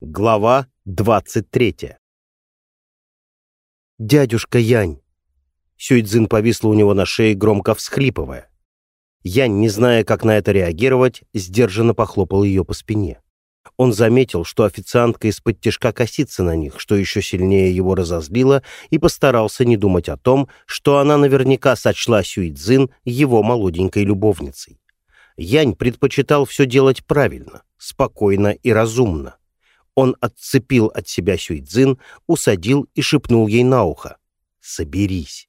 Глава 23 «Дядюшка Янь!» Сюйцзин повисла у него на шее, громко всхлипывая. Янь, не зная, как на это реагировать, сдержанно похлопал ее по спине. Он заметил, что официантка из-под тяжка косится на них, что еще сильнее его разозлило, и постарался не думать о том, что она наверняка сочла Сюйцзин его молоденькой любовницей. Янь предпочитал все делать правильно, спокойно и разумно. Он отцепил от себя Сюйцзин, усадил и шепнул ей на ухо. «Соберись».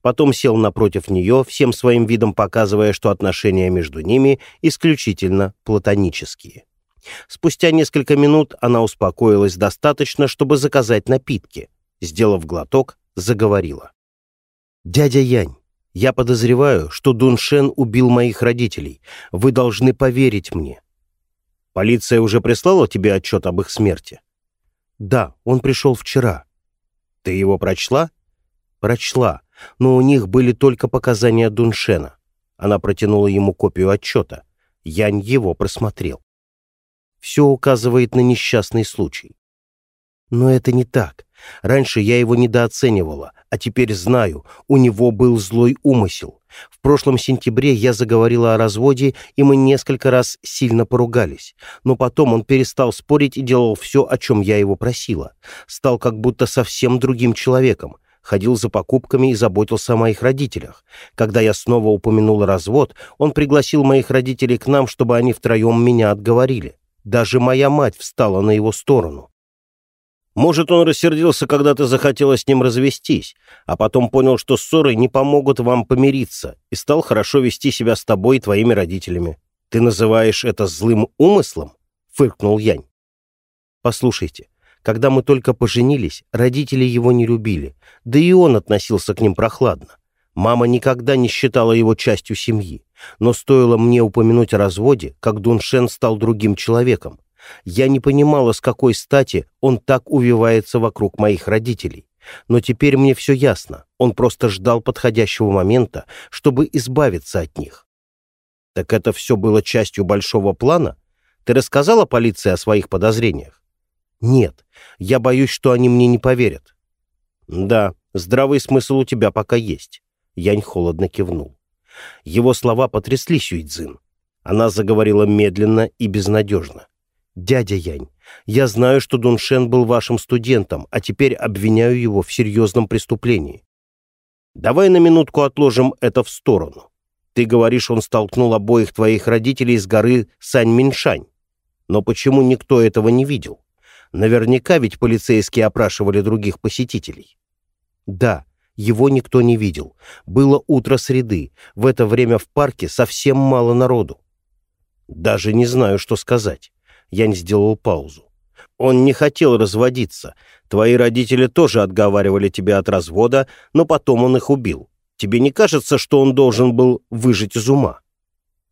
Потом сел напротив нее, всем своим видом показывая, что отношения между ними исключительно платонические. Спустя несколько минут она успокоилась достаточно, чтобы заказать напитки. Сделав глоток, заговорила. «Дядя Янь, я подозреваю, что Дуншен убил моих родителей. Вы должны поверить мне. Полиция уже прислала тебе отчет об их смерти? Да, он пришел вчера. Ты его прочла? Прочла, но у них были только показания Дуншена. Она протянула ему копию отчета. Янь его просмотрел. Все указывает на несчастный случай. Но это не так. Раньше я его недооценивала, а теперь знаю, у него был злой умысел. В прошлом сентябре я заговорила о разводе, и мы несколько раз сильно поругались. Но потом он перестал спорить и делал все, о чем я его просила. Стал как будто совсем другим человеком. Ходил за покупками и заботился о моих родителях. Когда я снова упомянула развод, он пригласил моих родителей к нам, чтобы они втроем меня отговорили. Даже моя мать встала на его сторону. Может, он рассердился, когда ты захотела с ним развестись, а потом понял, что ссоры не помогут вам помириться, и стал хорошо вести себя с тобой и твоими родителями. Ты называешь это злым умыслом?» — фыркнул Янь. «Послушайте, когда мы только поженились, родители его не любили, да и он относился к ним прохладно. Мама никогда не считала его частью семьи, но стоило мне упомянуть о разводе, как Дуншен стал другим человеком, я не понимала, с какой стати он так увивается вокруг моих родителей. Но теперь мне все ясно. Он просто ждал подходящего момента, чтобы избавиться от них. Так это все было частью большого плана? Ты рассказала полиции о своих подозрениях? Нет, я боюсь, что они мне не поверят. Да, здравый смысл у тебя пока есть. Янь холодно кивнул. Его слова потрясли Сюйцзин. Она заговорила медленно и безнадежно. «Дядя Янь, я знаю, что Дуншен был вашим студентом, а теперь обвиняю его в серьезном преступлении. Давай на минутку отложим это в сторону. Ты говоришь, он столкнул обоих твоих родителей с горы Сань-Миншань. Но почему никто этого не видел? Наверняка ведь полицейские опрашивали других посетителей. Да, его никто не видел. Было утро среды. В это время в парке совсем мало народу. Даже не знаю, что сказать. Янь сделал паузу. «Он не хотел разводиться. Твои родители тоже отговаривали тебя от развода, но потом он их убил. Тебе не кажется, что он должен был выжить из ума?»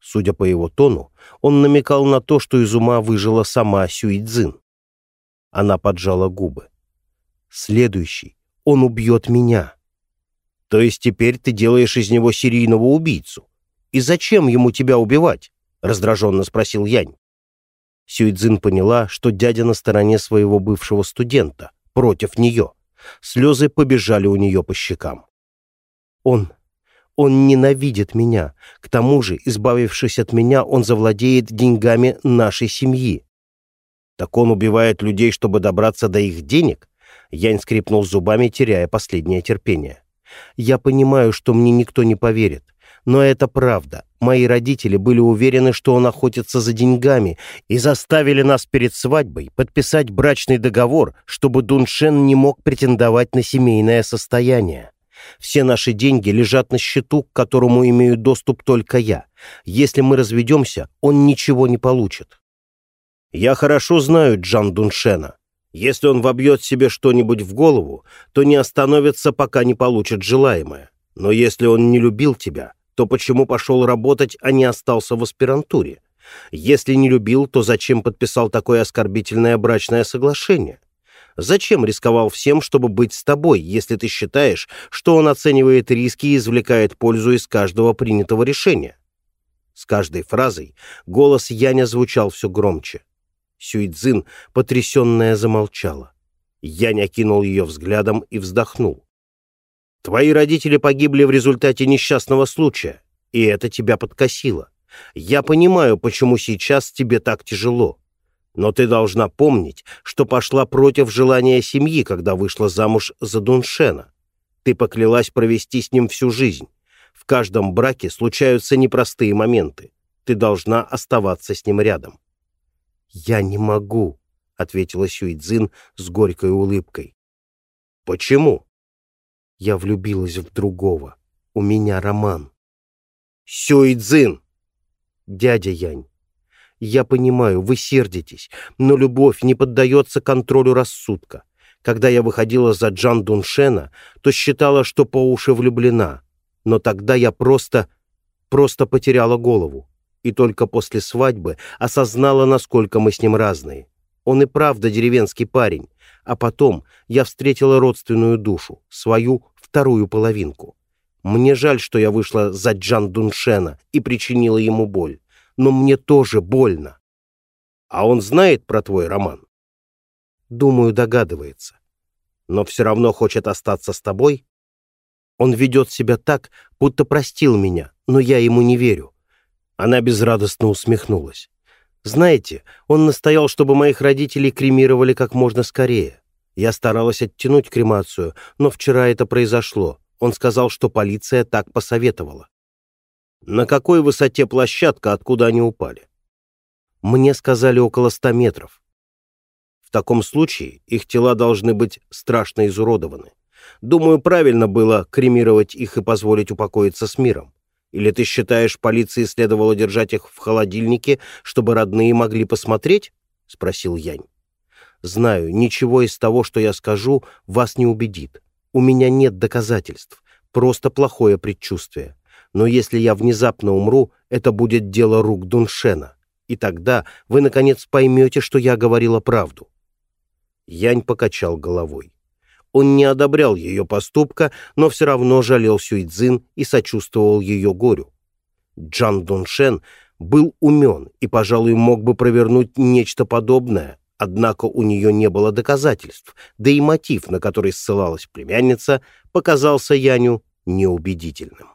Судя по его тону, он намекал на то, что из ума выжила сама Сюидзин. Она поджала губы. «Следующий. Он убьет меня». «То есть теперь ты делаешь из него серийного убийцу? И зачем ему тебя убивать?» — раздраженно спросил Янь. Сюйцзин поняла, что дядя на стороне своего бывшего студента, против нее. Слезы побежали у нее по щекам. «Он... он ненавидит меня. К тому же, избавившись от меня, он завладеет деньгами нашей семьи». «Так он убивает людей, чтобы добраться до их денег?» Янь скрипнул зубами, теряя последнее терпение. «Я понимаю, что мне никто не поверит. Но это правда. Мои родители были уверены, что он охотится за деньгами, и заставили нас перед свадьбой подписать брачный договор, чтобы Дуншен не мог претендовать на семейное состояние. Все наши деньги лежат на счету, к которому имею доступ только я. Если мы разведемся, он ничего не получит. Я хорошо знаю Джан Дуншена. Если он вобьет себе что-нибудь в голову, то не остановится, пока не получит желаемое. Но если он не любил тебя, то почему пошел работать, а не остался в аспирантуре? Если не любил, то зачем подписал такое оскорбительное брачное соглашение? Зачем рисковал всем, чтобы быть с тобой, если ты считаешь, что он оценивает риски и извлекает пользу из каждого принятого решения? С каждой фразой голос Яня звучал все громче. Сюйцзин, потрясенная, замолчала. Янь окинул ее взглядом и вздохнул. «Твои родители погибли в результате несчастного случая, и это тебя подкосило. Я понимаю, почему сейчас тебе так тяжело. Но ты должна помнить, что пошла против желания семьи, когда вышла замуж за Дуншена. Ты поклялась провести с ним всю жизнь. В каждом браке случаются непростые моменты. Ты должна оставаться с ним рядом. «Я не могу», — ответила Сюйцзин с горькой улыбкой. «Почему?» «Я влюбилась в другого. У меня роман». «Сюйцзин!» «Дядя Янь, я понимаю, вы сердитесь, но любовь не поддается контролю рассудка. Когда я выходила за Джан Дуншена, то считала, что по уши влюблена. Но тогда я просто... просто потеряла голову. И только после свадьбы осознала, насколько мы с ним разные. Он и правда деревенский парень. А потом я встретила родственную душу, свою вторую половинку. Мне жаль, что я вышла за Джан Дуншена и причинила ему боль. Но мне тоже больно. А он знает про твой роман? Думаю, догадывается. Но все равно хочет остаться с тобой? Он ведет себя так, будто простил меня, но я ему не верю. Она безрадостно усмехнулась. Знаете, он настоял, чтобы моих родителей кремировали как можно скорее. Я старалась оттянуть кремацию, но вчера это произошло. Он сказал, что полиция так посоветовала. На какой высоте площадка, откуда они упали? Мне сказали около ста метров. В таком случае их тела должны быть страшно изуродованы. Думаю, правильно было кремировать их и позволить упокоиться с миром. Или ты считаешь, полиции следовало держать их в холодильнике, чтобы родные могли посмотреть?» — спросил Янь. «Знаю, ничего из того, что я скажу, вас не убедит. У меня нет доказательств, просто плохое предчувствие. Но если я внезапно умру, это будет дело рук Дуншена. И тогда вы, наконец, поймете, что я говорила правду». Янь покачал головой. Он не одобрял ее поступка, но все равно жалел Сюйцзин и сочувствовал ее горю. Джан Дуншен был умен и, пожалуй, мог бы провернуть нечто подобное, однако у нее не было доказательств, да и мотив, на который ссылалась племянница, показался Яню неубедительным.